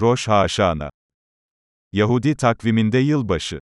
Roş Haşana. Yahudi takviminde yılbaşı.